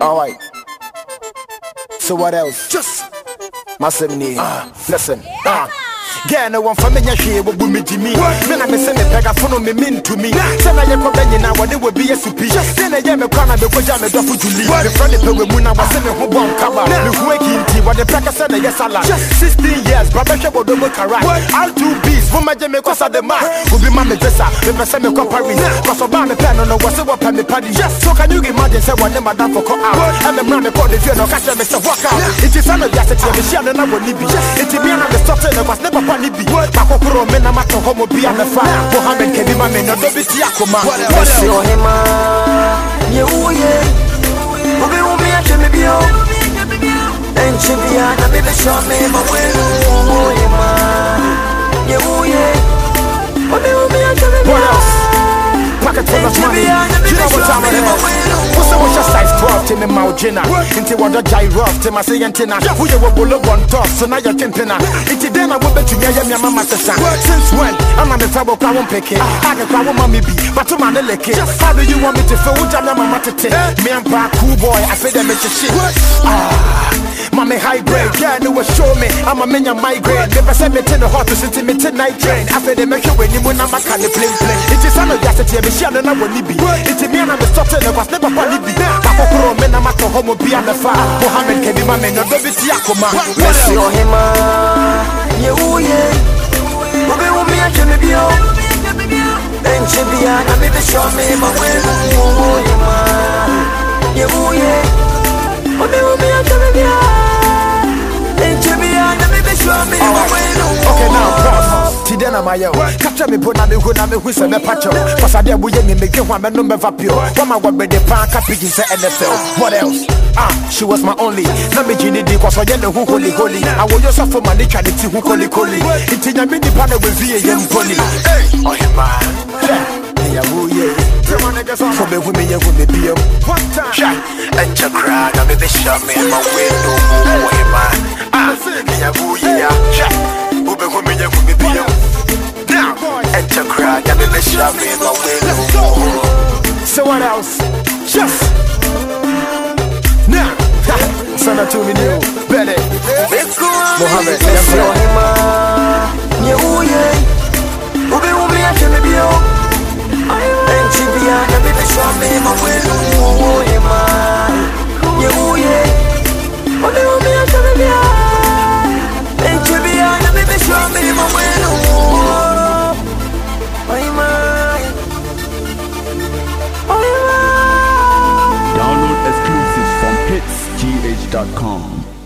Alright. So what else? Just my Masem ni. Listen. Ah. Girl, no one for me, she will be me Jimmy. Then I may send a pegaphone me mean to me. Send a young company now, what it would be a supi. Then I am a corner before Jam a Dofu Julie. The friend of the moon, I was sending home bomb cover. The waking tea, what the pecker said, yes, Allah. 16 years, Baba Shabo double i'll two bees, for my Jamie Cosa de Mar. Who be my dresser, if I send me Paris. Cause of my pen on the was what penny paddy. Yes, so can you imagine, say, what never done for call out. And the man, the call the fear, no catch Mr. Walk out. It is on the yasset, the shell, and I will leave. It is me and the stop, and I was never funny be. Makokoro me na mato homo bi amefa. Mohammed kebi ma me no do bi ti akoma. Messi ohima ye uye Obi umi ate me bio Enche bia na me be show me ma wenu Of money. You know what is. What's up with your size 12 to me maujina? Into what the gyro to my say antenna. Who you will look on top, so now you're timpina. Into then I will bet you yeah, yeah, mama sasa. Since when? I'm a trouble crowd won't pick it. I can crowd mommy be, but to my lick it. How do you want me to feel? Which I'm mama to take. Me and cool boy, I feel them make shit. Ah, mommy high grade, yeah, no one show me. I'm a man, migraine. Never send me to the hot to sit me to night train. I feel they make you when you when I'm a play play. It is gas at me, she and I will be. It's me and I'm stopping, I was never funny be. Kakokoro, men, I'm at home, be on the fire. Mohammed can be my man, no baby, Tiakoma. Messi ohima ye uye Obi umi ate me bio Enche bia na me be show me ma wenu Ti den am ayo. Me put na me hu na me hu se me pacho. Cause I dey bu ye me me gwe me no me vapio. Wa ma wa be de ka NFL. What else? Ah, she was my only. Na me jini di cause oye ne hu holy holy. I wo yo so for my nature ti hu holy holy. Inti nya me di pa na oh yeah man. Yeah, woo yeah. So me me ye hu me bio. One time. Cry na me be show me ma wenu Enche cry na me be show me ma wenu So what else? Just now. Send that to me new. Belly. Mohammed, yes, ohima